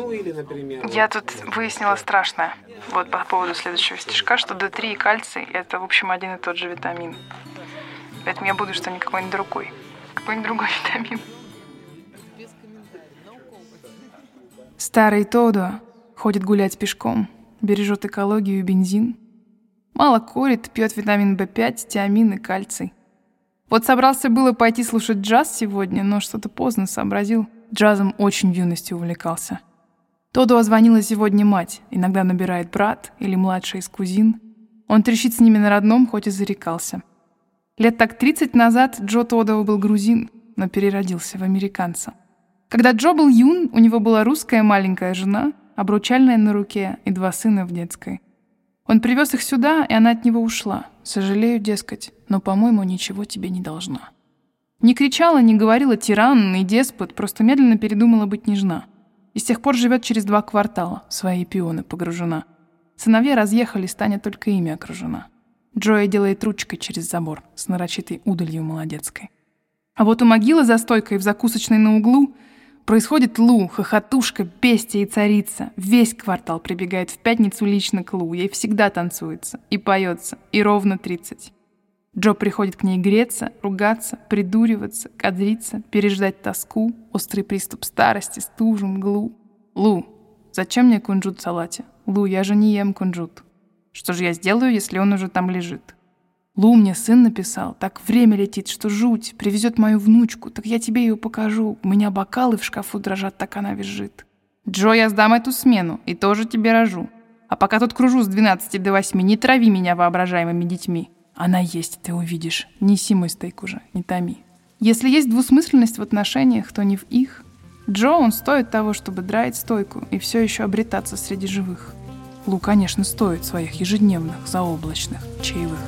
Ну или, например... Я тут выяснила страшное. Вот по поводу следующего стишка, что D3 и кальций – это, в общем, один и тот же витамин. Поэтому я буду, что не какой-нибудь другой. Какой-нибудь другой витамин. Старый Тодо ходит гулять пешком, бережет экологию и бензин. Мало курит, пьет витамин В5, тиамин и кальций. Вот собрался было пойти слушать джаз сегодня, но что-то поздно сообразил. Джазом очень в юности увлекался. Тодо звонила сегодня мать, иногда набирает брат или младший из кузин. Он трещит с ними на родном, хоть и зарекался. Лет так 30 назад Джо Тодо был грузин, но переродился в американца. Когда Джо был юн, у него была русская маленькая жена, обручальная на руке и два сына в детской. Он привез их сюда, и она от него ушла. Сожалею, дескать, но, по-моему, ничего тебе не должна. Не кричала, не говорила тиран и деспот, просто медленно передумала быть нежна. И с тех пор живет через два квартала, в свои пионы погружена. Сыновья разъехались, Таня только ими окружена. Джоя делает ручкой через забор с нарочитой удалью молодецкой. А вот у могилы за стойкой в закусочной на углу — Происходит Лу, хохотушка, бестия и царица. Весь квартал прибегает в пятницу лично к Лу. Ей всегда танцуется и поется, и ровно 30. Джо приходит к ней греться, ругаться, придуриваться, кадриться, переждать тоску, острый приступ старости, стужу, мглу. Лу, зачем мне кунжут в салате? Лу, я же не ем кунжут. Что же я сделаю, если он уже там лежит? Лу мне сын написал, так время летит, что жуть, привезет мою внучку, так я тебе ее покажу. У меня бокалы в шкафу дрожат, так она визжит. Джо, я сдам эту смену и тоже тебе рожу. А пока тут кружу с 12 до 8, не трави меня воображаемыми детьми. Она есть, ты увидишь. Неси мой стейк уже, не томи. Если есть двусмысленность в отношениях, то не в их. Джо, он стоит того, чтобы драить стойку и все еще обретаться среди живых. Лу, конечно, стоит своих ежедневных заоблачных чаевых.